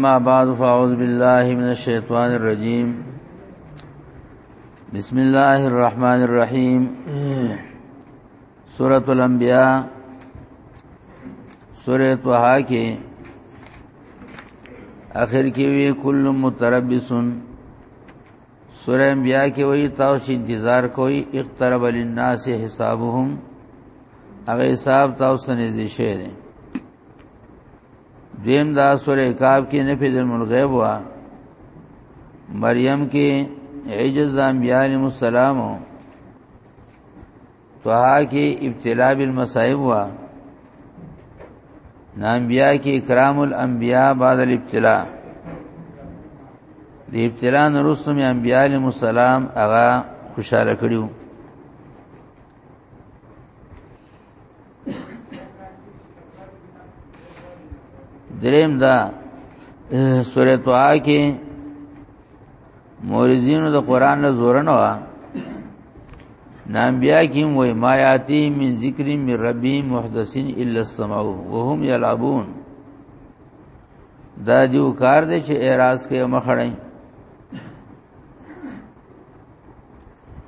ما بعد فاعوذ بالله من الشیطان الرجیم بسم الله الرحمن الرحیم سورۃ الانبیاء سورۃ طه کې اخر کې وی کل متربسن سورہ انبیاء کې وی تاسو انتظار کوئ اقترب للناس حسابهم هغه حساب تاسو نږدې شه دي دیم دا سورې کاف کې نه فی علم الغیب وا مریم کې عجز د انبیاء علیهم السلام طه کې ابتلا بالمصائب وا نانبیاء کې اکرام الانبیاء بعد الابتلاء د ابتلا نرسته مې انبیاء علیهم السلام هغه خوشاله کړیو دریم دا سورې توه کې مورزینو د قران له زور نه وا نامبیا کې وای ما یاتی من ذکر من ربی محدثین الا السمعوا وهم یلعبون دا دیو کار دی چې اعتراض کوي مخړی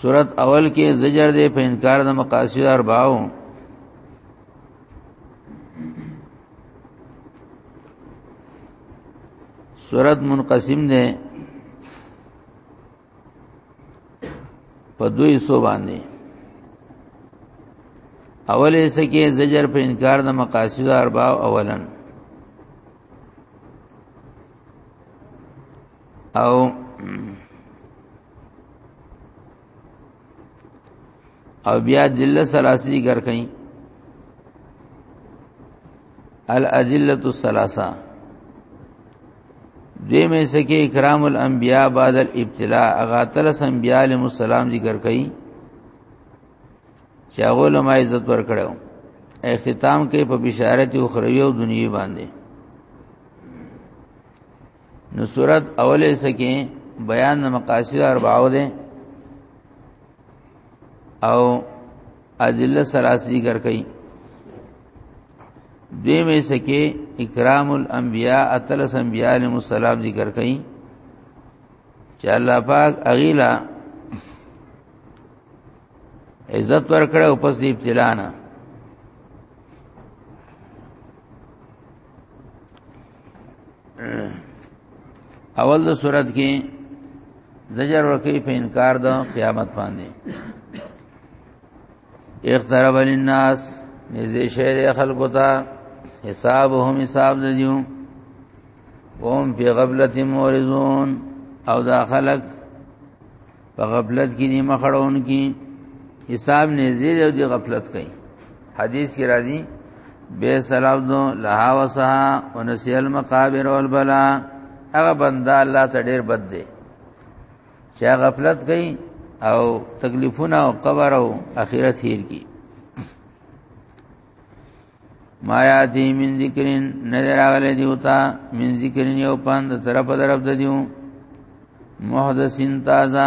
صورت اول کې زجر دی په انکار د مقاصد ارباو صورت منقسم دی په دوی سو باندې اول ایسه کې زجر په انکار د مقاصد ارباو اولن او او بیا دله سلاسی ذکر کئ الادله الثلاثه دې مې سکه اکرام الانبیاء بعد الابتلاء اغا تل انبیاء علیهم السلام ذکر کئ چې هغه لمه عزت ور کړو اختتام کې په بشارت او خروی او دنیوي باندې نو صورت اوله سکه بیان د مقاصد اربعو ده او ادله سلاس ذکر کړي دوی مې سکه اکرام الانبیاء اتلس انبیاء علیهم السلام ذکر کړي چې الله پاک اغیلا عزت ورکړه او پس دې ابتلا نه اول د صورت کې زجر ورکی په انکار د قیامت باندې اقترب للناس نزدې شه د خلکو ته حسابهم حساب د دیو وهم فی غفلت مورزون او دا خلق په غفلت کې نیمه خړون کې حساب نه زیر او دی غفلت کوي حدیث کې راځي بے سلام دو لها وسها ونسی المقابر والبلا هغه بنده الله ته ډیر بد دی چې غفلت کوي او تکلیفونه او قبر او اخرت هیر کی ما یاتی من ذکرین نظر اغلی دیوتا من ذکرین یو پند طرف طرف د دیو محدثین تازه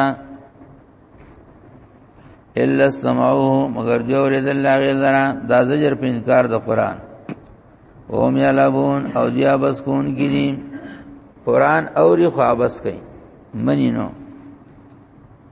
الا استمعوه مگر جو رد الله غیرا دا زجر په انکار د قران او می علبون او دیا بس کون کی دي قران اوري خو بس کوي منی نو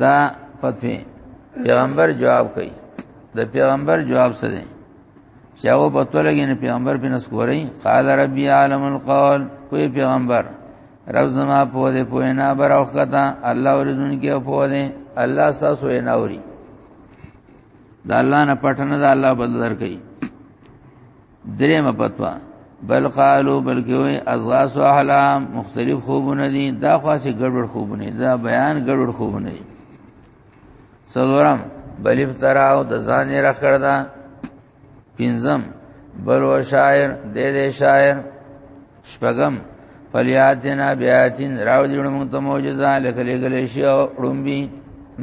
دا پته پیغمبر جواب کوي د پیغمبر جواب څه دی چې هغه په تو لګین پیغمبر په نس کوی قال ربي عالم القول کوئی پیغمبر رب زما په دې په نه براو کتا الله ورزون کې په دې الله تاسو یې ناوري دا الله نه پټنه دا الله بدل درکې درېمه پتوا بل قالو بلکې وي ازغاس احلام مختلف خوبونه دي دا خاصه ګډوډ خوبونه دا بیان ګډوډ خوبونه دي څلورم بل افتراو د ځان یې راکړه دا پنځم بل و شاعر دې دې شاعر شپغم فلیاتنا بیاتین راو دې موږ ته معجزه لکه لګلې شی او ړومبي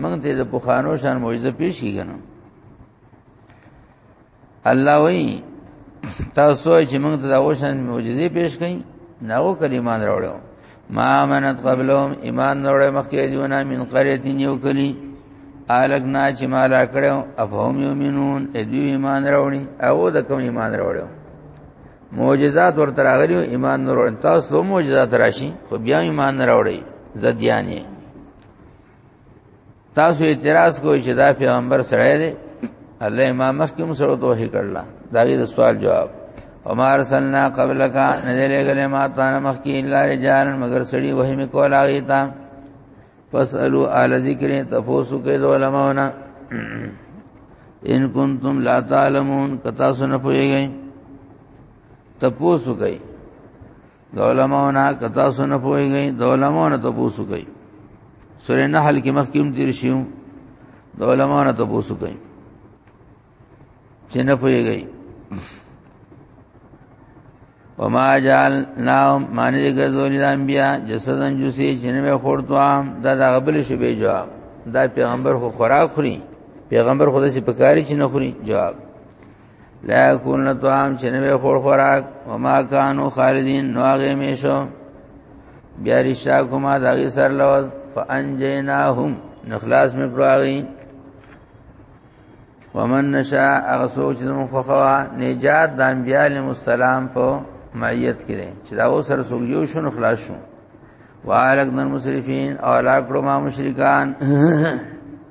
موږ ته د پوخانو شان معجزه پیش کیږي الله وی تاسو چې موږ ته دا وشن معجزې پیش کړي ناو کلمان راوړو ما منت قبلهم ایمان راوړې مخکې دیونه من قريه یو کلی الګ نه چې مالا کړو افهم یومنون ادو ایمان راوړي او د کوم ایمان راوړو معجزات ورته راغلي ایمان نور تاسو معجزات راشي خو بیا ایمان راوړي زديانه تاسو اعتراض کوئ چې دا پیغمبر سره دی الله ما مخکې هم سره توحید کړل دا غي د سوال جواب عمر سننا قبلک نزل غلې ما تان مخکې الا رجال مگر سړي وهم کولا غیتا فسالو ال ذکر تفوسو کې د علماونه ان کنتم لا تعلمون کتا سن پويږئ تپوسو کوي د علماو نه کتا سن پويږي د علماو نه تاسو کوي سورې نحل کې مخکیم تیر شیو د علماو نه تاسو کوي چې نه پويږي وما جعل نام معنی دې ګرځولې د انبیا جسدن جوسی چې نه مې خورتوام دا د غبل شوبې جواب دا پیغمبر خو خوراک خوري پیغمبر خو دې په کاری چې نه خوري جواب لا کول طعام چې نوې خور خوراک او ما کانو خالدین نو هغه میشو بیا رشا کوما دغه سر لوز فانجیناهم نخلاص میکړو هغه ومن نشاء هغه سوچ زمو خوخوا نجات د انبیاء علیهم السلام په معیت کې دي چې دا و سره سوګ یو شنو خلاص شو والکن المسرفین او لا کړو ما مشرکان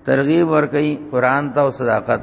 ترغیب ور کوي قران ته او صداقت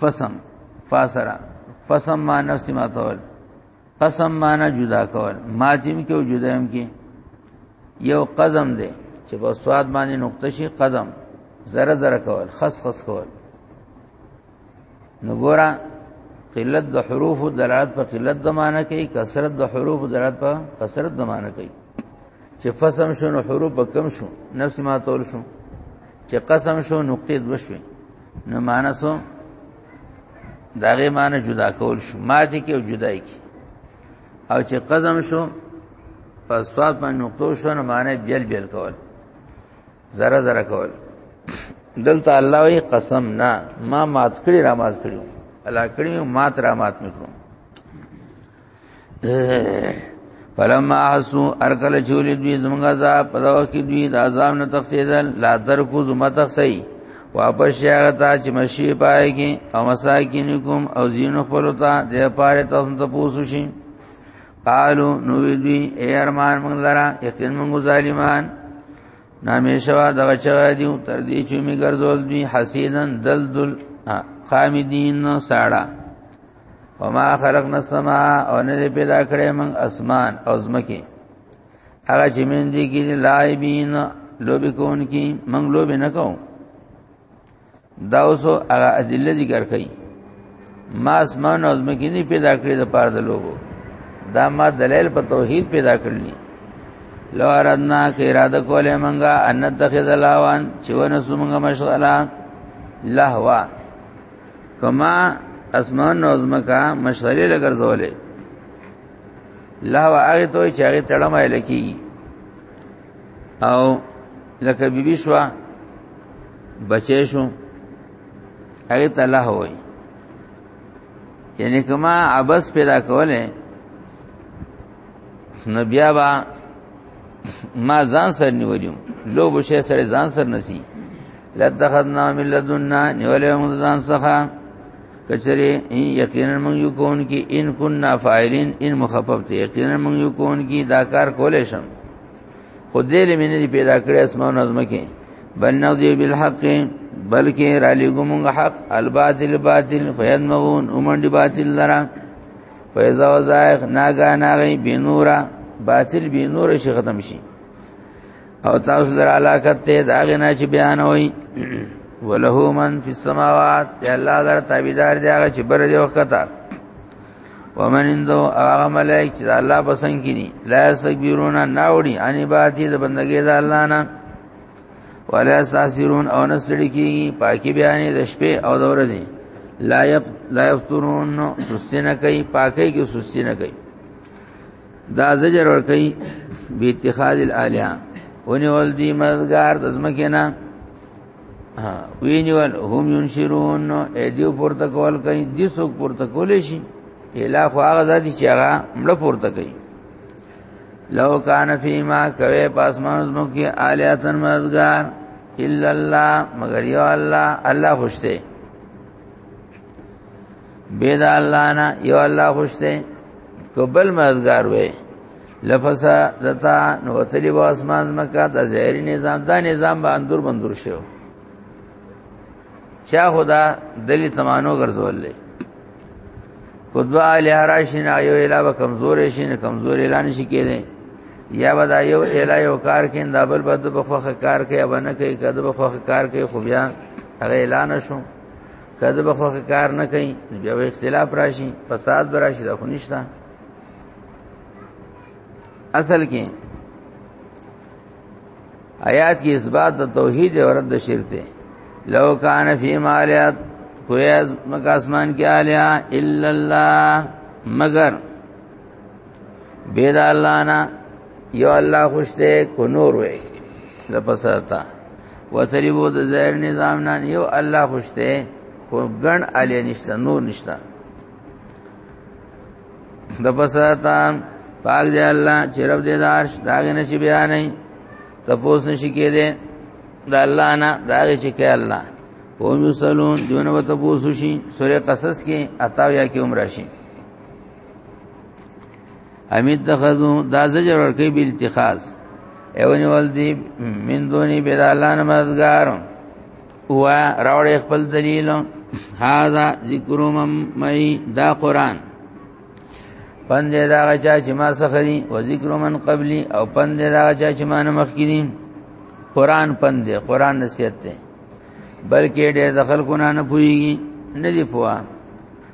فسم فاسرا فسم ما نفس ما تول قسم معنا جدا کول ماتیم کې او جدایم کې یو قزم دی چې په سواد باندې نقطه شي قدم زره زره کول خس خس کول نو ګورا قلت د حروف دلالت په قلت د معنی کوي کثرت د حروف دلالت په کثرت د معنی کوي چې فسم شو نو حروف به کم شو نفس ما تول شو چې قسم شو نقطې دو شوې نو معنا سو داغه معنی جدا کول شو ماته کې او جدای کې او چې قزم شو په سواد باندې نقطو شو نو معنی جل بیل کول ذره ذره کول دلته الله وی قسم نه ما مات کړی را مات کړی الله کړی مات را مات میکړو فلما حسو ارکل چولی دوی زمونږ عذاب په دغه کې دوی د عذاب نه تختیدل لا تر کو زما تختی واپس شیغه تا چې مشی پایږي او مساکینکم او زین خپل تا د پاره تاسو ته پوسو شي قالو نو دوی ای ارمان موږ لرا یقین موږ ظالمان نامیشوا دغه چغه دیو تر دې چې می ګرځول دوی حسیدن دلدل خامدین ساړه وما خلقنا السما او نه پیدا کړې موږ اسمان او زمکه هغه چې من دي کې لایبین لوب کون کی موږ لوب نه کوو دا اوسو هغه ادله ذکر کړي ما اسمان او زمکه نه پیدا کړې د پاره د لوبو دا ما دلیل په توحید پیدا کړلی لو اردنا کې اراده کولې منګه ان تخذ لاوان چې ونه سومنګه مشغله لهوا کما اسمان نو زمکا مشغله لګرځولې لا هغه ته چې هغه تړم الکی او لکه بیبي شو بچې شو هغه ته الله وای یعنی کما عبس پیدا کوله نو بیا با ما ځان سر نیولیو لو بشه سره ځان سر نسی لتخذنا من لدنا نیولې موږ ځان څخه کچره یقینا موږ یو کون کی ان كنا فاعلین ان مخفف ته یقینا موږ یو کون کی دا کار کولې شم خو دې لمنې پیدا کړې اسمان نظم کې بل نغذی بالحق بلکې را لګو موږ حق الباطل باطل فیدمغون اومند باطل لرا فیضا وزایق ناګا ناغی بنورا باطل بنور شي ختم شي او تاسو در علاقه ته دا غنا چې بیان وای وله من فی السماوات دی الله در تابعدار دی هغه چې بر دی وخت تا ومن اندو هغه ملائک چې الله پسند کړي لا سګیرون ناوړي ان باتی د بندګی د الله نه ولا ساسرون او نسړي کی پاکي بیانې د شپې او د ورځې لا یف لا یفترون سستنه کوي پاکي کې سستنه کوي دا زجر ور کوي به اتخاذ الالهه ونی ول دی مددگار د زمکه نه وینول هم ينشرون ایدیو پورته کول کوي د څوک پورته کول شي اله خو هغه ذاتي چې هغه مړ پورته کوي لو کان فیما کوي پاسمان زمو کې الیاتن مددگار الا الله مگر یو الله الله خوشته بيد الله نه یو الله خوشته قبل مددگار وې لفظ دتا نو تلی و اسمان مکه د زهري نظام دا نظام به اندور بندور شو چا خدا دلی تمانو ګرځول لې قدوا علی حراشین ایو الا و کمزور شین کمزور اعلان شي کېده یا ودا یو الا یو کار کین دا بل بد په خوخه کار کې ابنه کې کده په خوخه کار کې خو بیا هغه اعلان شو کله به خو کار نه کوي بیا به اختلاف راشي فساد به راشي دا خو نشته اصل کې آیات کې اثبات د توحید او رد شرک دی لو کان فی مالیات کوئی از مکا اسمان کی آلیا الا اللہ مگر بید اللہ نا یو اللہ خوشتے کو نور وے لپسرتا وتریبو د ظاهر نظام نه یو الله خوشته خو ګڼ علی نشته نور نشته د پساتا پاک دی الله چې رب دې دارش داګه نه شي بیان نه تپوس نشي کېده د الله نه داګه چې کې الله قوم یسلون دیونه وته پوسو شي سورې قصص کې عطا یا کې عمر شي امید تخذو دا زجر ورکی بی اتخاذ ایونی والدی من دونی بیدالان مددگار هو راوړ خپل دلیل هاذا ذکر مئی دا قران پند دا غچا چې ما سخري و ذکر من قبلی او پند دا غچا چې ما نه مخکینی قران پند قران نصیحت ده بلکې ډېر دخل کو نه نه پويږي نه دی پوهه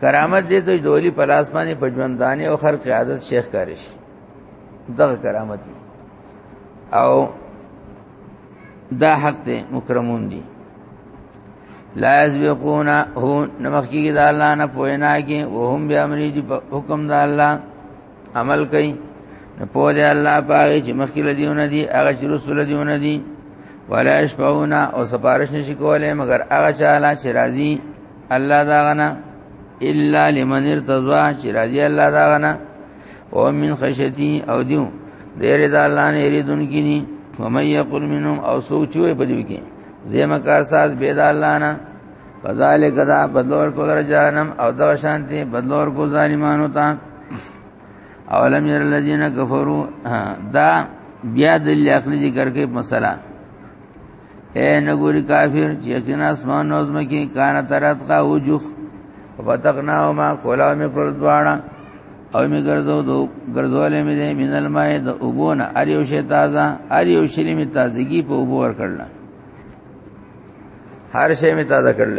کرامت دې ته دولی په لاس باندې په ژوندانه او خر قیادت شیخ کارش دغه کرامت دی او دا حق ته مکرمون دي لا یسبقون هو نمخ کیږي د الله نه پوینا کې وهم به امر دي حکم د الله عمل کوي نه پوه دی الله پاره چې مخکې لدیونه دي هغه چې رسول دیونه دي ولا یشفعون او سفارش نشي کولای مگر هغه چاله چې راضي الله دا غنا الا لمن ارتضى چې راضي الله دا غنا او من خشيتي او دیو دیر دا الله نه یریدون کینی ومن یقل منهم او سوچوي په دې کې زیمه کار ساز بيد الله نه فذالک دا بدلور کو در جانم او دا شانتی بدلور کو ظالمانو ته اولم ير الذين كفروا دا بیا دلیل عقلی ذکر کې مسله اے نګوري کافر چې یقینا اسمان نوزم کې کان ترات کا وجوخ فتقنا ما کولا می پر دواړه او می ګرځو دو ګرځولې می دې مینل ما د وبونه ار یو شی تازه ار یو شی می تازگی په وبور کړل هر شی می تازه کړل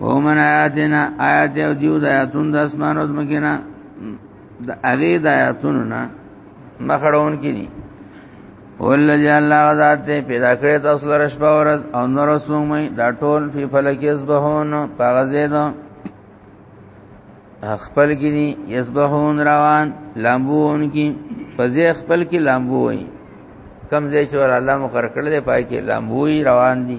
ومن آیاتنا آیات یو دیو د آیاتون د اسمان او زمکینا د هغه د آیاتونو نه مخړون کینی اول جل الله ذات پیدا کړی تاسو لپاره شپه ورځ او نور سومې دا ټول په فلک یسبحون پاغزید خپل کینی یسبحون روان لامبون کی پزې خپل کی لامبو وای کم ځای چې ور الله مقرر کړل دی پای کې لامبوي روان دي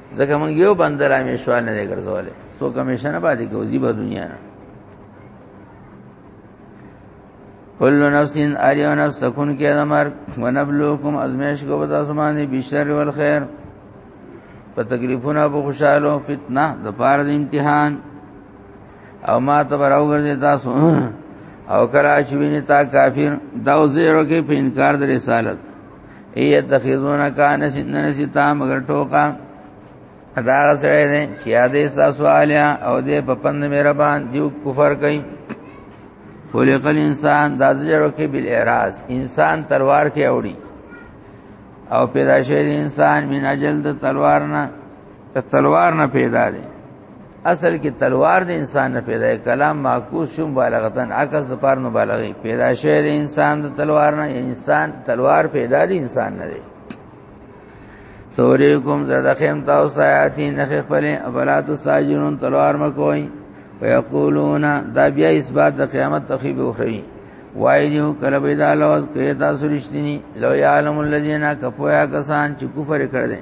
ځکه موږ یو بندر همیشوال نه ګرځولې سو کمیشن باندې کوزي په دنیا نه کل نفس اریو نفس سکون کې د مرګ ونبلوکم ازمیش کو بتا سمانه بشر ول خیر په تکلیفونه په خوشاله فتنه د پار د امتحان او ما ته براو ګرځي تاسو او کرا چې ویني تا کافر دا زیرو کې په انکار د رسالت ای تخذون کان سنن ستا مگر ټوکا ادا سره دې چې اده تاسو الیا او دې په پند مهربان دیو کفر کوي خلق الانسان د زړه کې بل اعراض انسان تلوار کې اوړي او پیدا شوی انسان من اجل د تلوار نه تلوار نه پیدا دی اصل کې تلوار د انسان نه پیدا کلام معکوس شوم بالغتن عکس د پار نو بالغی پیدا شوی د انسان د تلوار نه یعنی انسان تلوار پیدا دی انسان نه دی سوریکم زده خیم تاسو آیاتی نخ خپل ابلات ساجرون تلوار مکوئ ويقولون دا بیا اثبات د قیامت تخیب اخروی وای دیو کله به دا لوز کې تاسو رښتینی لو یعلم الذین کفوا کسان چې کفر کړ دي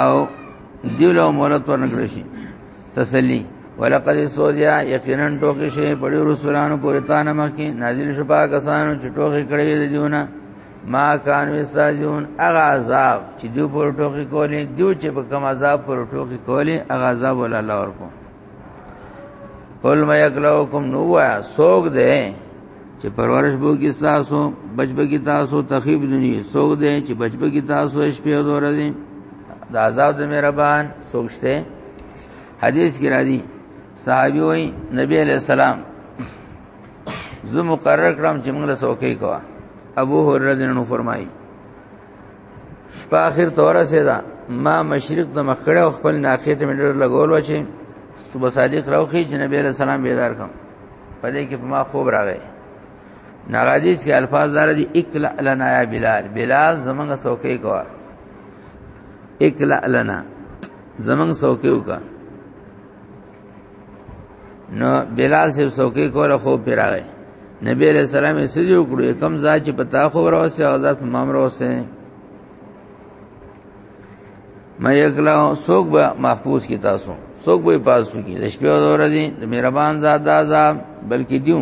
او دیو له مولت ورنګړي شي تسلی ولقد سودیا یقینا ټوکی شي په رسولانو پورې تا نه مخکي نازل شپه کسانو چې ټوکی کړی دی دیونه ما کان وساجون اغه عذاب چې دیو پر ټوکی کولې دیو چې په کوم عذاب پر ټوکی کولې اغه عذاب ول الله ورکو قل ما یکلوکم نو وا سوګ دې چې پرورش بو کې تاسو بچب کې تاسو تخیب دنیا سوګ دې چې بچب کې تاسو شپې او ورځې د عذاب د مهربان سوچته حدیث کې راځي صحابي وای نبی علیہ السلام زه مقرر کړم چې موږ له سوکې کوه ابو هرره دنو فرمایي شپه اخر توره سي دا ما مشرق د مخړه او خپل ناخیت منډر لګول و چې صبح صادق راوخی چې نبی له سلام بیدار کم پدې کې په ما خوب راغی ناغادیس کې الفاظ دار دي اکلا لنا یا بلال بلال زمنګ سوکې کوا اکلا لنا زمنګ سوکې وکا نو بلال سیب سوکی کوله خو پیراغی نبی علیہ السلام یې سجو کړو کم ځا چې پتا خو راوسته او ذات مام راوسته مې اکلا سوق به محفوظ کی تاسو سوق به پاسو کی د شپې او ورځې د مهربان ذات دازا بلکې دیو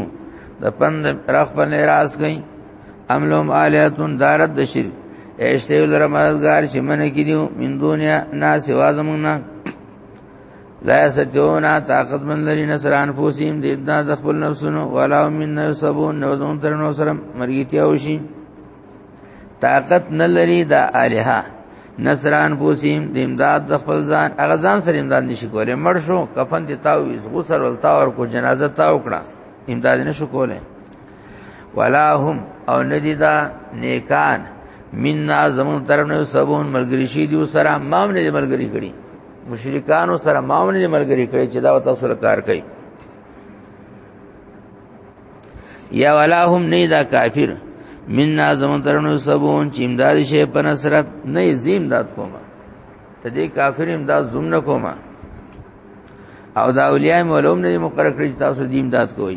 د پند رخ پر راس گئی املوم الیاتون دارت د شرک اشته ولر مددگار چې من کې دیو من دنیا نا سوا زمونږ لا یستون طاقت من لري نصر انفسهم د ابدا د خپل نفسونو ولا من نسبون نو زمون تر نو سره مرګیتیا وشي طاقت نه لري د الها نصر انفسهم د امداد د خپل ځان هغه ځان سره امداد نشي کولای مړ شو کفن ته تاویز غسل ولتا ور کو جنازه تا وکړه امداد نشو کولای ولا هم او ندی دا نیکان منا زمون طرف نه سبون ملګری شي دی سره مام نه ملګری کړي مشرکانو سره ماونه دي ملګری کړی چې دا تاسو سره کار کوي یا ولا هم نه دا کافر من نازم ترنو سبون چې امداد شي په نصرت نه زیم داد کومه ته دې کافر امداد زوم نه کومه او دا اولیاء مولوم نه مقرر کړی تاسو دې امداد کوئ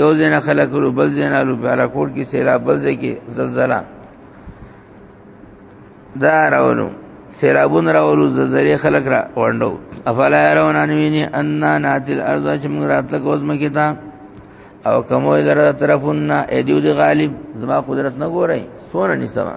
یو ځنه خلک ورو بل ځنه لو بالا کوټ کې سیلاب بل ځای کې زلزلہ دا راولو سیلابون راولو زلزلې خلک را وندو افلا يرون ان ویني ان ناتل ارض چې موږ راتل کوزم کې تا او کومه لره طرفنا ایدو دی غالب زما قدرت نه ګورای سونه نسما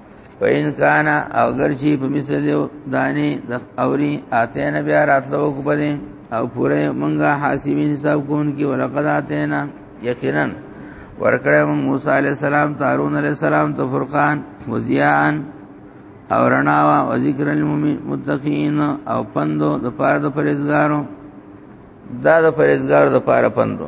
وین کان او اگر چی په مثل دیو دانی د اوری اته نه بیا راتلو کو پدې او پوره مونږه حاسبین حساب کون کی ولقد اتینا یقینا ورکړه موسی علی السلام تارون علی السلام تو فرقان وزیان او رناوا او ذکر للمتقین او پندو د پاره د پرهیزګارو دا د پرهیزګارو د پاره پندو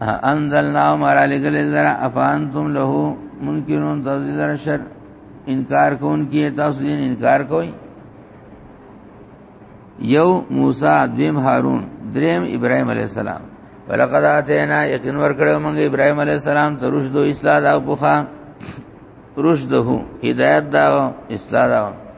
انزلنا مر علی گلی ذرا افانتم له منکرون تذذر شر انکار کون کی تاسو دین انکار کوي یو موسی دویم هارون دریم ابراهیم علی السلام ولقد اتینا یقین ور کړو موږ ابراهیم علی السلام ته رشد او اصلاح دا بوخا رشده هدایت دا اصلاح دا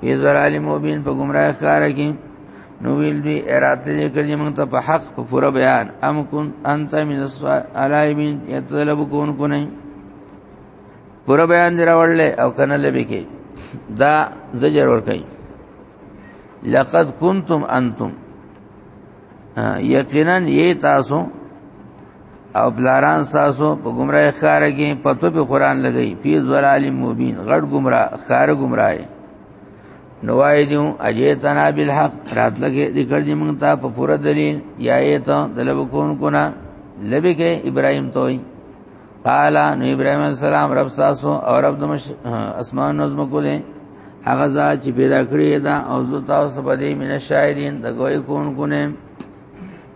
فی ضلال مبین په گمراه ښکار کې نو ویل دوی اراده یې کړې موږ ته په حق په پوره بیان ام کن انت من الصالحین یتلب کون کو نه پوره بیان دی راوړل او کنه لبی کې دا زجر ور کوي لقد کنتم انتم یقینا یی تاسو او بلاران تاسو په گمراه ښکار کې پتو په قران لګی فی ذلال مبین غړ گمراه ښکار گمراه نوای دیو اجیتنا بالحق رات لګې دې کړ دې مونږ ته په پوره دلیل یا یې ته دلب کون کو نه لبی کې ابراهیم توي قال نو ابراهيم عليه السلام رب تاسو او رب د اسمان نظم کو دي هغه ذات چې پیدا کړی دا او زه تاسو په دې مینه شاهدین د ګوي کون کو نه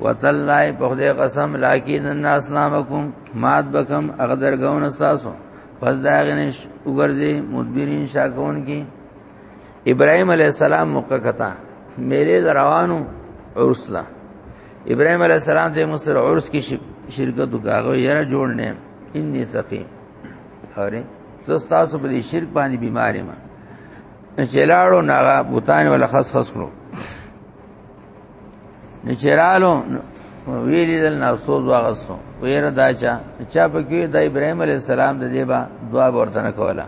وتلای په دې قسم لکن الناس نامکم مات بکم اقدر غون تاسو پس دا غنش وګرځي مدبرین شاکون کی ابراهيم عليه السلام مقکتا میلې روانو عرسلا ابراهيم عليه السلام د مصر عرس کې شرکت وکاغه یې جوړ نه اني سقيم اوري زه تاسو په دې شرک باندې بیمار یم چلاړو ناغه بوتان ولا خس خس کړو نچرالو ویلی دل نفسوز واغستو ویره دا چا چا پکې د ابراهيم عليه السلام د دیبا دعا ورته نه کوله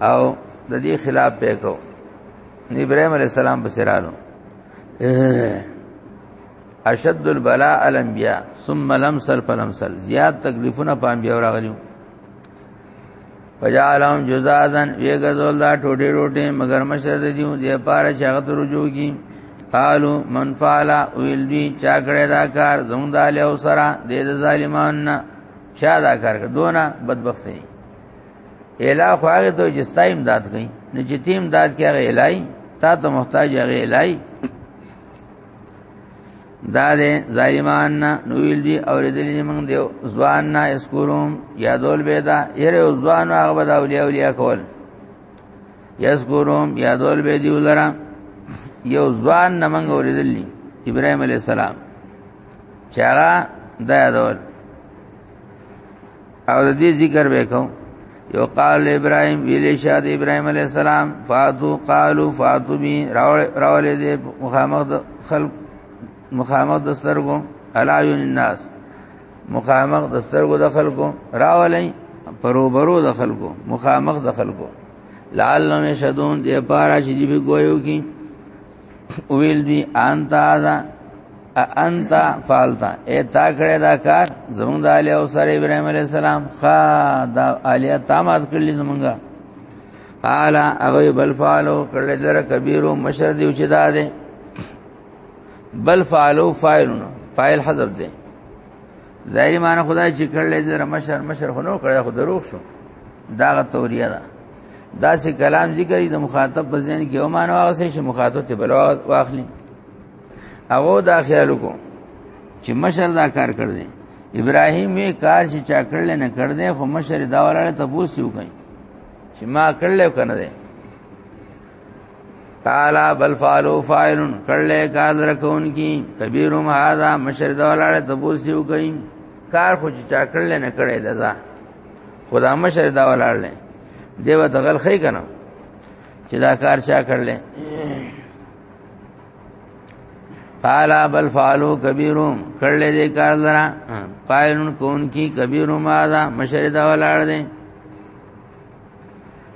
او د دې خلاف پېکو ابراهيم عليه السلام په سرالو اشد البلاء الانبیاء ثم لمسل فلمسل زیاد تکلیفونه په انبیاء راغلیو فجعلهم جزادا ویګذول دا ټوټه ټوټه مگر مشر دیو دی پاره چاغت رجوع کی قالو من فعل ویل دی چا کړه دا کار زموږ د له سره د ظالمانو چا دا کار دونه بدبختی اله خو هغه ته چې ستا امداد کوي نو چې تیم امداد کوي هغه الای تا ته محتاج هغه الای دا دې ظالمان نو ویل دي او دې موږ دیو ځوان نه اسکوروم یادول به دا یره ځوان هغه به دا اولیاء اولیاء کول یذکرهم یادول به دی ولرا یو ځوان نه موږ اوریدلی ابراهيم عليه السلام چې هغه دا یادول او د دې ذکر وکاو یو قال ابراهيم ویل شاد ابراهيم عليه السلام فاتو قالو فاتو بي راول دې مخامخ خلق مخامخ د سرګو الايون الناس مخامخ د سرګو د خلقو راولې پروبرو د خلقو مخامخ د خلقو لعلهم يشهدون دې پارا چې دې ګويو کی ویل دی انت دا انت فالتا اے تا کړه دا کار زمونږ د علی او سره ابراهيم عليه السلام خا دا علی تامات کړل زمونږه قال اغه بل فالو کړل در کبیرو مشر دی چې دا ده بل فالو فاعلون فاعل حذف ده ظاهری معنی خدای چې کړل دې در مشر مشر خنو کړل خو دروغ شو داغه توریه ده دا سه کلام ذکر د مخاطب په ځین کې او معنی هغه څه چې مخاطب ته بل واخلي هغه دا خیال کو چې مشر دا کار کړ دې ابراهیم یې کار چې چا کړل نه کړ دې خو مشر دا ولاله ته پوسیو کوي چې ما کړل کنه دې قال بل فعلوا فاعل کړل کار درکون کی کبیرهم هذا مشر دولاله تبوس دیو کئ کار خو چې چا کړل نه کړی دا خدا مشر دا ولاله دیو ته غل خی کنه چې دا کار چا کړل قال بل فعلوا کبیرهم کړل دې کار درا فاعل کون کی کبیرهم هذا مشر دولاله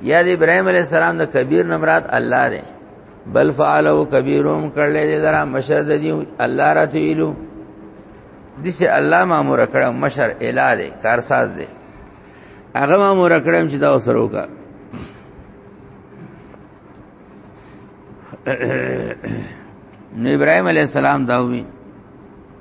یا د ابراهيم عليه السلام د کبیر نمرات الله دی بل فعلوا کبیرهم کړل دې لرا مشر د دې الله راته ویلو دسه الله مامور کړه مشر اله دې کارساز دې هغه مامور کړم چې دا وسرو کا نو ابراهيم عليه السلام دا وی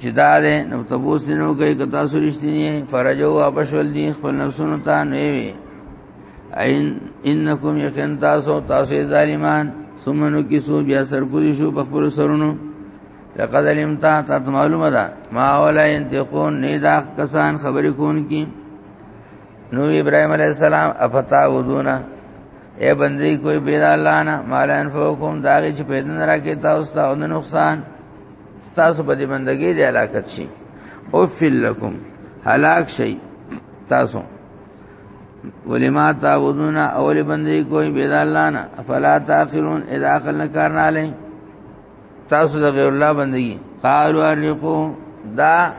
چې دا ده نو تبوس نه کوي که تاسو رښتینی فرجو واپس ول دي خپل نفسونو ته نه وي اين انکم یقین تاسو تاسو ظالمان سمنو کې سو بیا سر کولی شو په خپل سرونو لقد علمت تاسو معلومه ده ما ولا ينتقون نه دا کسان خبرې کون کی نو ابراهيم عليه السلام افتا ودونه اے بندي کوئی بيد الله نه مال انفوکم داږي چې پیدا نه راکې تاسو ته نقصان ستاسو په دې بندګۍ دې علاقت شي او فلکم هلاک شي تاسو ولما تعبدون اول بندي کوئی بيد الله نه فلا تاخرون اذا عقل نه کار نه لای تاسو د غیر الله بندگی قالوا ارقو دا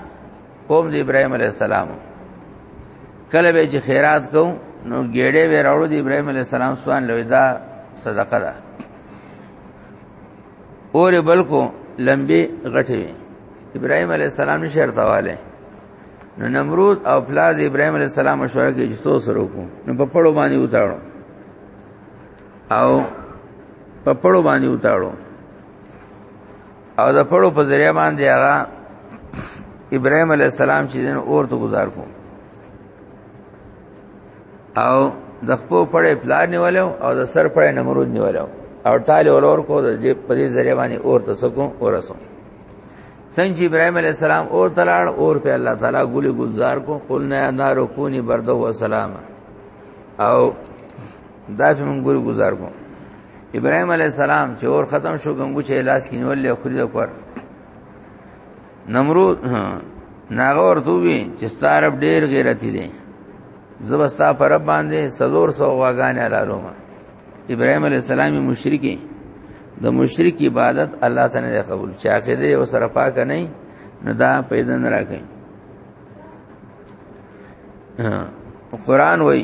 قوم د ابراهيم عليه السلام کله به چې خیرات کو نو ګېړې وراړو د ابراهيم عليه السلام سوان لوي دا صدقه ده اور بلکو لمبي غټي وي ابراهيم عليه السلام نشرته والے نو نمرود او پلار د ابراهيم عليه السلام مشوره کې جسو سره وکړو نو په پړو باندې وتاړو او په پړو باندې وتاړو او د پړو په ذریعہ باندې هغه ابراهيم عليه السلام چې دین اور ته گزار کو او د خپل پړې پلان نیولو او د سر پړې نمرود نیولو او ټاله ولور کو د دې په دې ذریعہ باندې اور ته سکو ورسو څنګه چې ابراهيم عليه السلام اور تلاړ اور په الله تعالی ګولي گلزار کو قلنا يا نار كوني برد و سلام او دافه مونږ ګولي گلزار کو ابراهيم عليه السلام چې اور ختم شو ګنګو چې لاس کینول له خرید کور نمرود ناغه ورته وی چې ستارب ډیر غیرتی دی زبستا پر رب باندې سلور سو واغان علالو ابراهيم عليه السلام مشرکی د مشرک عبادت الله تعالی نه قبول چا کې دی او سره پاک نه نه دا پیدا نه راکې قرآن وای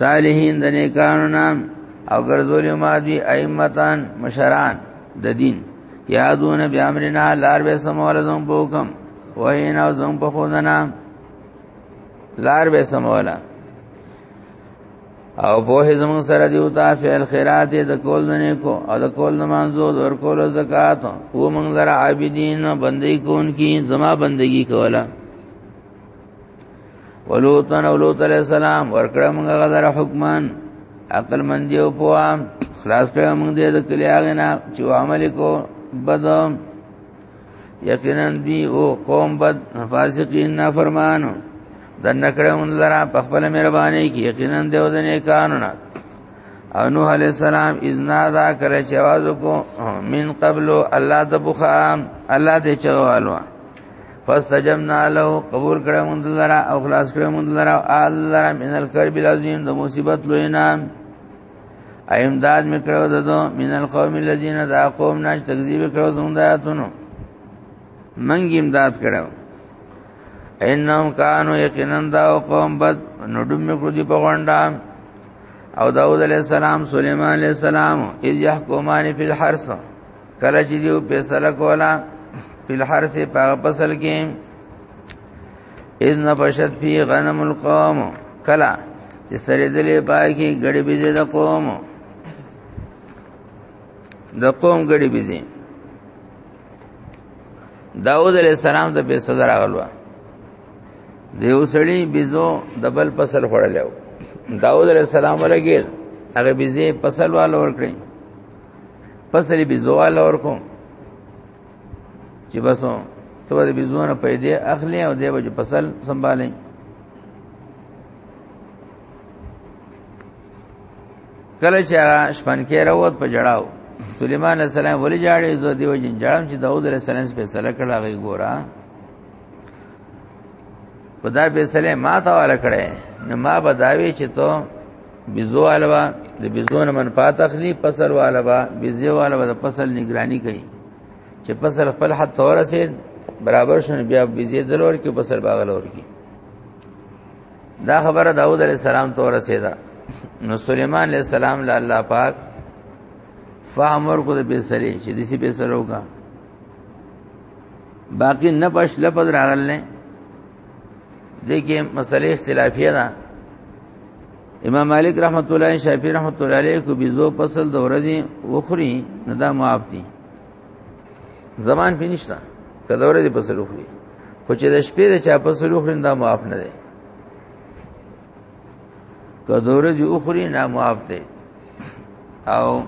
صالحین د نیکانو نام او ګرځول ما دی ائمتان مشران د دین یادون بیا امرنا لار به سمول زم په حکم وینا زم په خودنا لار به سمولا او په زمو سره دی او تا فعل خیرات د کول نه کو او د کول نمازو د ور کول زکات او موږ لره عابدین بندګی کون کی زما بندگی کولا ولوتن اولوت علیہ السلام ورکړه موږ غزر حکمان عقل مندی او پوا خلاص کړه موږ دې د کلی هغه نه چې عمل کو بد یقینا دی او قوم بد فاسقین نافرمانو دنه کړه موږ لرا په خپل مهرباني کې یقینا دې ودنې قانون او نوح علیہ السلام اذنا دا کړ چې आवाज کو من قبل الله د بخام الله دې چغوالو فاستجبنا له قبول کړه مونږ لرا او خلاص کړه مونږ لرا الله من الكرب العظیم د مصیبت لوی نام ایمداد میکړو ددو من القوم الذين دا قوم ناش تکذیب کړو زموږ د آیاتونو منګ امداد کړو انهم کانوا یقینا دا قوم بد نډم میکړو دی په غونډه او داود علیہ السلام سلیمان علیہ السلام اذ يحكمان فی الحرث کله چې دیو فیصله کولا فل حرس په فصل کې اذن بشد فی غنم القوم کلا چې سره دلې پای کې غړي بيزي د قوم د قوم غړي بيزي داود علیہ السلام ته په صدر راغلو دیو سړی بيزو دبل فصل خړلو داود علیہ السلام ورګیل هغه بيزي فصل والو ورکړي پسلی بيزوال ورکو چې بسو ته د بيزونه پیدا اخلي او دی به فصل سنبالي کله چې شپن کې راووت په جړاو سليمان عليه السلام ولې جاړې زو دیو جن جړم چې داوود عليه السلام په سره کړه غي ګورا خدا به سلام ما ته والا کړه نه ما بداوي چې ته بيزو علاوه د بيزو نه منفعت اخلي فصل علاوه بيزو علاوه د فصل نگرانی کوي چې فصل خپل حد تور سي برابر شون بیا بيزي دلور کې فصل باغلور کې دا خبره داوود عليه السلام تور سيدا نو سليمان عليه السلام له الله پاک فهم ورکو د بیسری چې دسی بیسرو کا باقی نه پښ لپد راغلنه دې کې مسلې اختلافیه ده امام مالک رحمت الله شافعی رحمت الله علیه کو بيزو فصل د ورځې وخوري نه دا معاف دي زمان په نشتا کله ورځې فصل وخوري خو چې د شپې د چا فصل وخوري دا معاف نه دي کله ورځې وخوري نه معاف دي او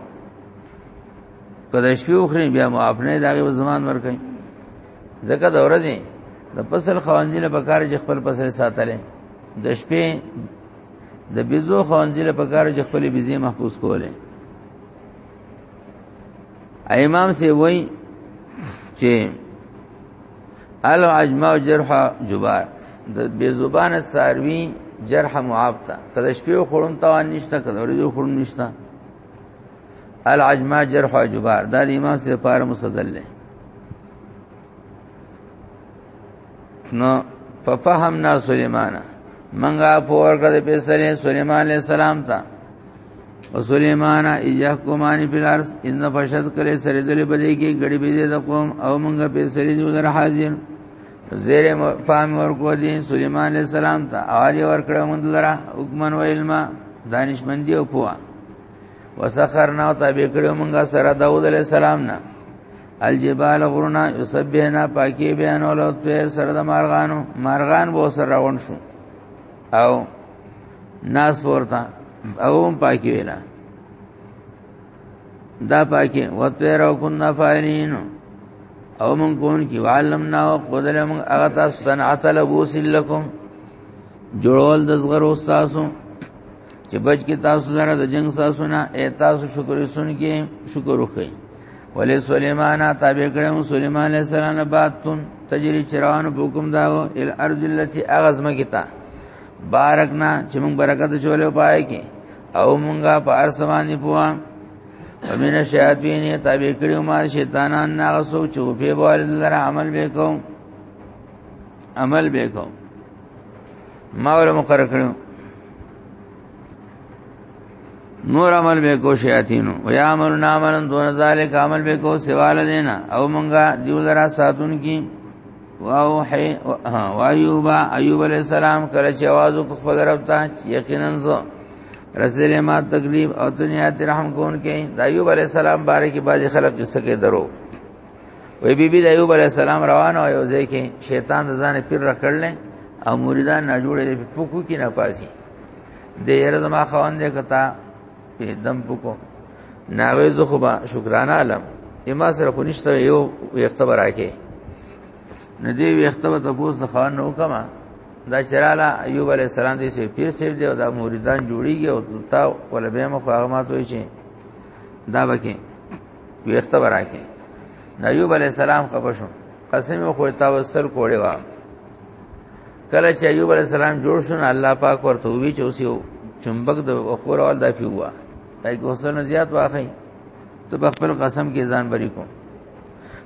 کله شپې وخوري بیا معاف نه دي دا زمان ورکړي ځکه د ورځې د فصل خوانځي له پکار چې خپل فصل ساتلې د شپې د بيزو خوانځي له پکار چې خپل بيزي محفوظ کولې امام سی وای چې ال عجما جرح جبار د بی زبان ساروی جرح معاف تا کله شپې خورم توان نشته کله ورځې خورم نشته العجمه جرح او جبار دا د امام سره پاره مستدل دی نو ففهمنا سليمان منګه پور کړه په سره سليمان عليه السلام ته او سليمان يحكمان في الارض ان فشد کله سره دل بلې کې غړي بيزه د قوم او منګه په سره دې در حاضر زیر فهم ورکو دي سليمان عليه السلام ته اوري ورکړه مونږ لره حکمن و علم دانشمندي او پوها وسخرنا او تابع کړو مونږه سره داوود عليه السلام نه الجبال غرنا يسبحنا پاکي بیان او لوتو سره د مارغانو مارغان وو سره روان شو او ناس ورته او پاکي ویلا دا پاکه وتر او كنا فاعلين او من كون کی علمنا او قدر من اغتا صنعت لبوس لكم جوړول د زغر استادو چې بچ کې تاسو لره د جنگ تاسو نه اے تاسو شکر سن کې شکر وکړئ ولې سليمان تابع کړم سليمان عليه السلام بعد تون تجري چران حکم داو ال ارض التي اغزم کیتا بارکنا چې موږ برکت چولې پای کې او مونږه په ارسمانی پوا ومن شیاطین تابع کړو ما شیطانان ناغه سوچ چې په بوال لره عمل وکاو عمل وکاو ما ور مقرر کړو نور عمل به کو شیاطینو و یا عمل نامن دون ذالک عمل به کو سوال دینا او مونږه دیو لرا ساتون کی واوحي وايوب ايوب عليه السلام کله چې आवाज وکړ خپل رب ته یقینا زه رسول ما تکلیف او دنیا ته رحم کون کې د ایوب علی السلام باره کې باج خلق قصه کې درو وی بی بی د ایوب علی السلام روان او یو ځای کې شیطان د ځان پیر را کړل او مریدان نه جوړې په پکو کې نه پاسي د یره زما خوان دې کتا په دم پکو ناغه زه خو با شکرانه علم اما سره خو نشته یو وخته براکه ندی وخته به تاسو د خان نو کما دا چراله ایوب علی السلام دې سي پیر سیب دی او دا مریدان جوړیږي او تا ول به مخ هغه ماتوي چې دا بکه ویخته براکه ایوب علی السلام خپه شو قسم خو تا وسر کوړې وا کله چې ایوب علی السلام جوړ شو الله پاک ورته وی چې اوس یو چمبک د خور اول دا پیوا پای کې وسره نه زیات واخی ته په خپل قسم کې ځان بری کو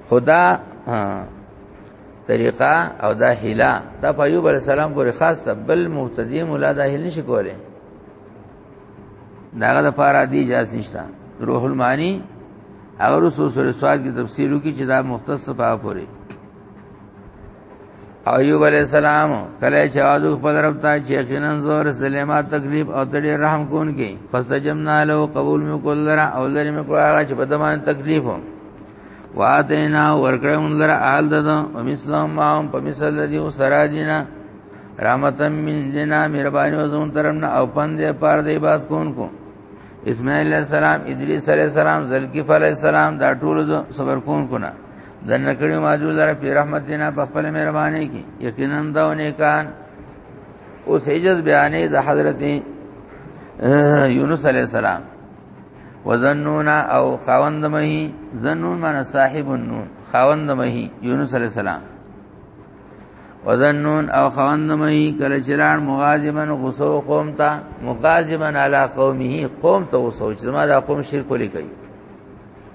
خدا طریقه او دا هلا دا په ایوب علی السلام پورې خاص ده بل مهتدی مولا دا هل نشي کوله داغه د پاره دی اجازه نشته روح المانی اگر اوس سورې سواد کی تفسیر وکي چې دا مختص په پورې ایوب علی السلام کله چې اواز خپل رب ته چې یقینا زور سلیما تکلیف او تړي رحم کون کې فسجمنا له قبول مې کول لرا او لري مې کول هغه چې په دمان تکلیف وو واتینا ورکړه مون لرا آل ددو او مسلم ما هم په مثال دی او سرا دینا رحمتم من جنا مهرباني او زون ترمنا او پندې پار دی بات کون کو اسماعیل علیہ السلام ادریس علیہ السلام ذلکیف علیہ السلام دا ټول صبر کون کو نه دنه کړي ماجو لره په رحمت دینا په خپل مهرباني کې یقینا دا نیکان او سجد بیانې د حضرت یونس علی السلام وزنونا او خاوند مهی زنون معنی صاحب النون خاوند مهی یونس علی السلام وزنون او خاوند مهی کله چلان مغازمن غسو قوم ته مغازمن علی قومه قوم ته غسو چې ما دا قوم شرک لري کوي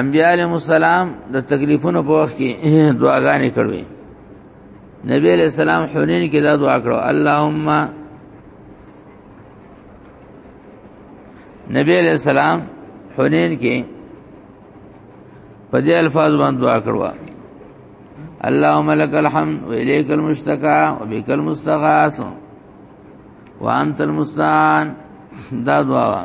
انبیاء علیهم السلام د تکلیفونو په وخت کې دعاګانې کړې نبی علیہ السلام حنین کې دا دعا کړو اللهم نبی علیہ السلام حنین کې په دې الفاظ باندې دعا کړو اللهم لك الحمد واليك المشتكى وبك المستغاث وانت المستعان دا دعا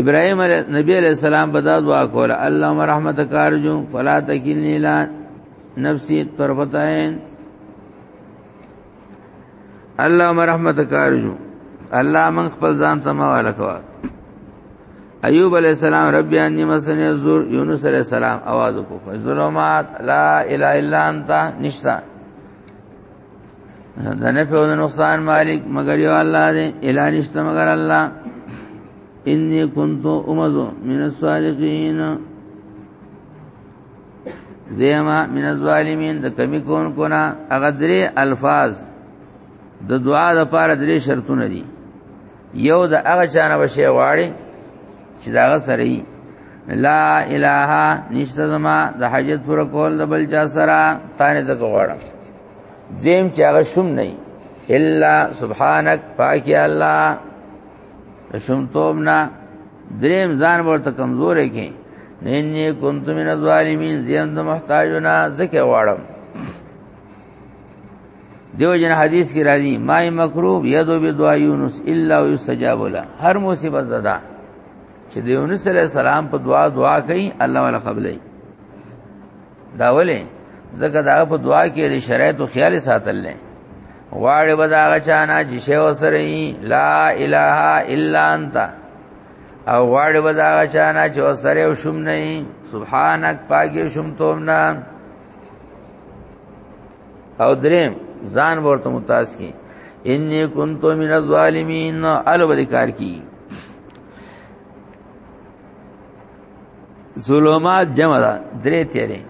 ابراهيم نبی عليه السلام په دا دعا کوله اللهم رحمتک ارجو فلا تکلنی لا نفسی طرفتین اللهم رحمتک ارجو الله من خپل ځان ته مواله کوا ایوب علیہ السلام رب انی مسنی الزور یونس علیہ السلام आवाज وکړ ظلمات لا اله الا انت نشتا دنه په ودو نقصان مالک مگر یو الله دې الا نشته مگر الله انی کنت امزو من الصالحین زیما من الظالمین د کمی کون کنا اغدری الفاظ د دعا د پاره درې شرطونه دي یو د هغه چانه بشي غواړي چې دا سره یې لا اله نشته زما د حاجت پر کول د بل چا سره تانه ته غواړم دیم چې هغه شوم نه الا سبحانك پاک الله شوم توم نه دریم ځان ورته کمزورې کې نینې كنت من الظالمین زم د محتاجونه زکه غواړم دیو جن حدیث کی راضی ما مکروب یدو بی دعا یونس الا یستجاب له هر مصیبت زدا چې د یونس علی السلام په دعا دعا کوي الله ولا قبلې دا ولې زګه دا په دعا کې د شرایط او خیال ساتل نه واړې بداغه چانا چې شی وسره لا اله الا انت او واړې بداغه چانا چې وسره شوم نه سبحانك پاکي شوم توم نه او دریم ځان ورته متاز کی انی کنت من الظالمین الولی کار کی ظلمات جمع ده درې تیرې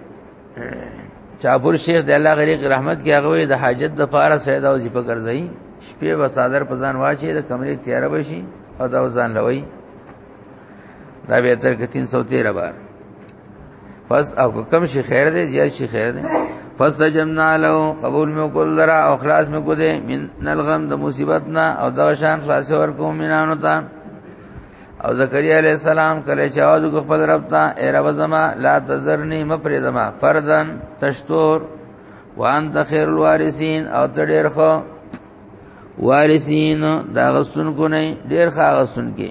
چاپور شیخ د الله غریق رحمت کې هغه د حاجت د پاره سید او ذی په ګرځي شپې وسادر په ځان واچي د کمرې تیار بشي او دا ځان لوي دا به تر 313 بار پس او کم شي خیر دی زیات شي خیر دی پس جمنا له قبول مې کول درا او خلاص مې کو دې من نلغم د مصیبت نه او د شان خلاص ور کوم مینانو ته او زکریا علی السلام کله چې आवाज کو خپل رب ته اے رب زما لا تزرنی مپری زما فردن تشتور وانت خیر الوارثین او ته ډیر خو وارثین دا غسن کو نه ډیر خا غسن کې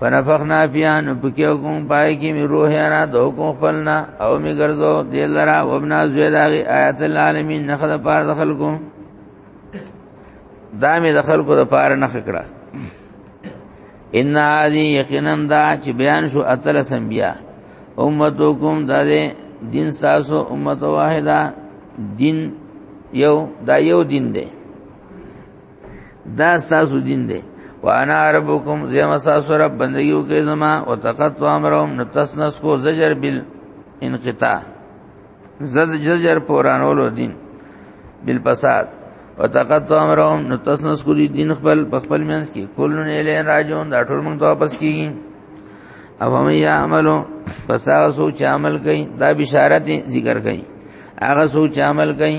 فنفخنا فيها نبکیو کوم پای کې می روح را دو کو خپلنا او می ګرځو دې لرا وبنا زویداغي آیات العالمین نخد پار دخل کو دا می دخل کو د پار نخ کړه ان هذه یقینا دا چې بیان شو اتل سمبیا امتکم د دین تاسو امه واحده دین یو دا یو دین دی دا تاسو دین دی وانا ربکم زم تاسو رب بندگیو کې زما او تقطع امرهم نتسنس کو زجر بال انقطاع زد زجر پورانولو دین بال فساد او تقطع امرهم نتسنس کو دین خپل خپل مینس کې کلن الی راجون دا ټول موږ ته واپس کیږي او هم یا عملو پس هغه سوچ عمل کوي دا بشارت ذکر کوي هغه سوچ عمل کوي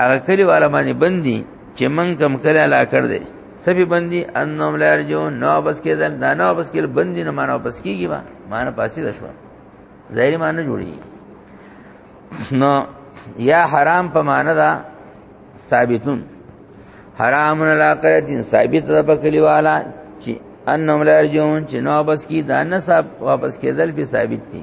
هغه کلی والا باندې بندي چې من کم کله لا کړ دې سبي بندي انم لار جو نو بس کېدل دا نو بس کېدل بندي نه مانو بس کیږي با مان پاسي دشو ظاهري مان نه جوړي نو یا حرام په معنا دا ثابتون حرام لا قرتين ثابت ده په کلی والا چې انم لار جو چې نو بس کی دا نه صاحب واپس کېدل به ثابت دي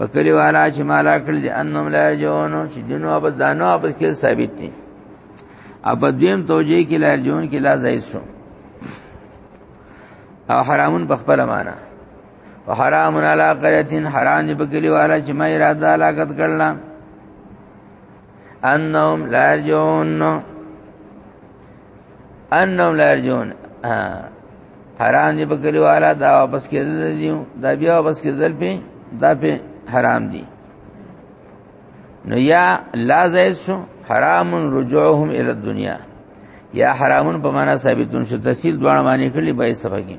وکړي والا چې مالا کړل دي انم لا جون چې دنو واپس دانو واپس کې ثابت دي اپ دیم توجیه کې لا جون کې لا زائد شو او حرامون په خپل معنا او حرام علی قريه حرام دي په کلی والا چې ما اراده علاقت کړل انهم لا يرجون انهم لا يرجون حرام دي په کلیواله دا واپس کېدل دي دا بیا واپس کېدل په دا په حرام دي نو یا لا زید شو حرام رجوعهم الى الدنيا یا حرامون په معنا ثابتون شو تفصیل دوه معنی کړي به صفه کې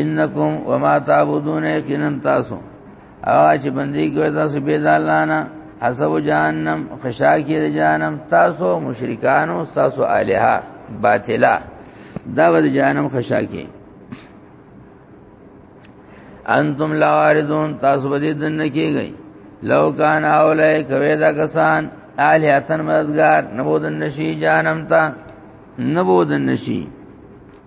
انکم وما تعبدون یقینا تاسو اواز بندي کوي تاسو به دالانا حسب جهنم خشاکی د جهنم تاسو مشرکانو تاسو الها باطلا دا ود جهنم خشاکی انتم لا واردون تاسو به دن کیږي لو کان اولای کوي دا کسان الهاتن مددگار نبودن نشی جهنم تا نبودن نشی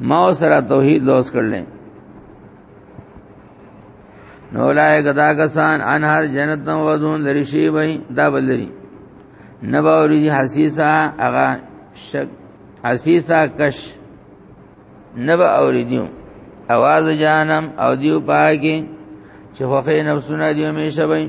ما سره توحید لوس کړل نو لای غدا کسان ان هر جنت نو ودون لري شي وای دا بلري نباوري دي حسیسا اغا شک حسیسا کش نبا اوري دیو आवाज جانم او دیو پاګي چې خوخه نفسونه دی همیشه وای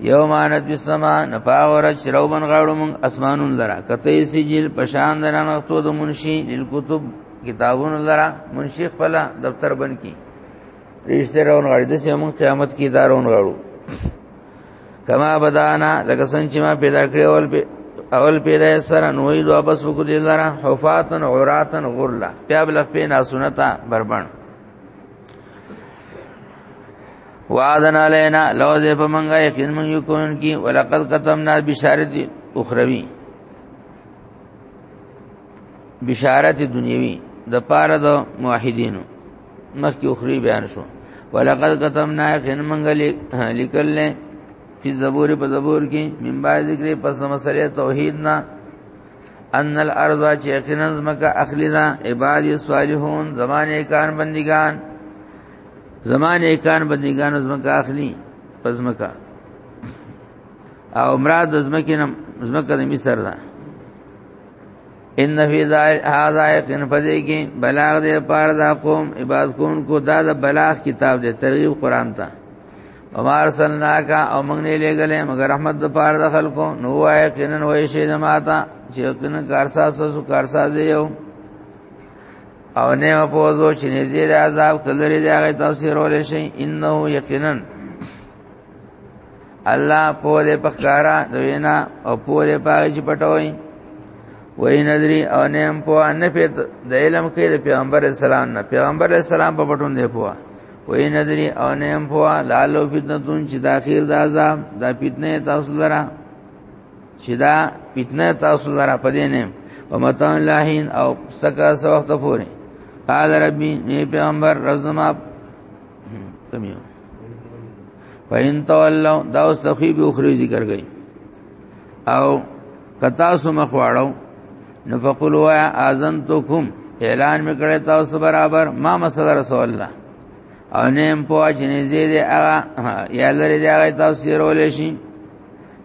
یو مانت بسما نفاور چرو بن غاړو مون اسمانون لرا کته سجل پشان درن وختو د منشي لیل کتب کتابون لرا منشي خپل دفتر بن کی رشتہ راون غړي د سیمون قیامت کی دارون غړو کما بدانا لکه څنګه چې ما پیدا کړی اول په اول پیدا سره نوې دوا بس وکړ دي لاره حفاتن عوراتن غرلا بیا بلخ په ناسونتا بربند وعدن علینا لو دې په منګه یقین مونږ یو کون کی ولقد قتمنا بشارت اخروی بشارت دنیوی د پاره د موحدینو مخکې اخری بیان شو ولقد قتمنا یقین مونږ لیکل نه فی زبور په زبور کې من بعد ذکر پس مسله توحید نه ان الارض چې یقینا زمکه اخلینا عباد الصالحون زمانه کان بندگان زمانه کان بندګانو زمکه اخلي پزمکه او مراد زمکه نم زمکه د مصر ده ان فی ذائل هذا یقین فدی کی بلاغ دے پار دا قوم عباد کون کو دا دا بلاغ کتاب دے ترغیب قرآن تا ومار سلناکا او منگنے لے گلے مگر رحمت دا پار دا خلقو نو آئے قینن ویشی دماتا چی یقینن کارساز سوسو کارساز دیو او نه پوزو چې نږدې د عذاب کلري دی هغه تفسیر ولې شي انه یقینا الله په دې پخکارا د وینا او په دې پاګه چې پټوي وای نظری او نیم په ان په د علم کې د پیغمبر اسلام نه پیغمبر اسلام په پټون دی پوها وای نظری او نیم په لالو فتنه تون چې داخیر د عذاب د فتنه تاسو لره چې دا فتنه تاسو لپاره پدې نه ومتان لاهین او سکه سو وخت پورې قال ربي ني پیغمبر رزما کمیو وین تولوا دا سخی به اخري ذکر گئی او کتا سو مخواړو نو فقلوا اذنتکم اعلان میکړی تاسو برابر ما مسله رسول الله او نیم په اجنه زیاده هغه یا لري دا تاسو رول شي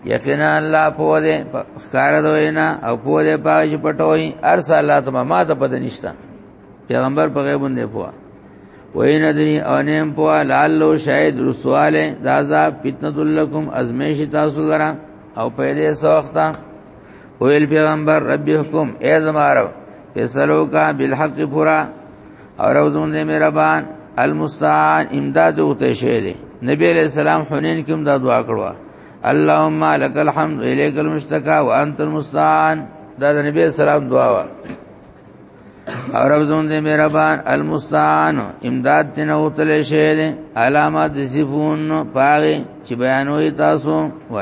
یقینا الله په دې ښکار دوی نه او په دې پاج پټوي ارسل الله ته ما ته پد نشتا پیغمبر په غیب نه پوها وای نه دی او نیم پوها لالو شاید رسواله دازا فتنه لکم ازمیش تاسو لرا او په دې سوخته او ال پیغمبر رب حکم اے زمارو فیصلو کا بالحق پورا اور اوزون دے مهربان المستعان امداد وته شه دے نبی علیہ السلام حنین کوم دا دعا کړو اللهم لك الحمد اليك المشتكى وانت المستعان دا د نبی سلام دعا وا او رب زون دې مهربان المستعان امداد تنه وتل شه دې علامات صفون پاره چې بیانوي تاسو وای